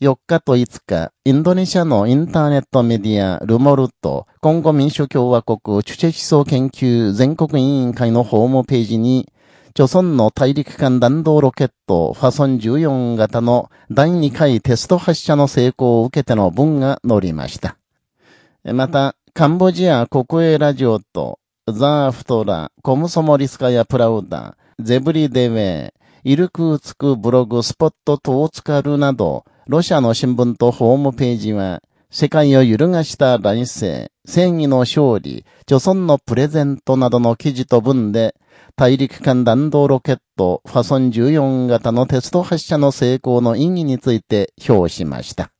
4日と5日、インドネシアのインターネットメディア、ルモルト、コンゴ民主共和国チュチェ思想研究全国委員会のホームページに、著村の大陸間弾道ロケットファソン14型の第2回テスト発射の成功を受けての文が載りました。また、カンボジア国営ラジオと、ザーフトラ、コムソモリスカヤプラウダ、ゼブリデウェイ、イルクーツクブログスポットトーツカルなど、ロシアの新聞とホームページは、世界を揺るがした乱世、正義の勝利、著村のプレゼントなどの記事と文で、大陸間弾道ロケットファソン14型の鉄道発射の成功の意義について表しました。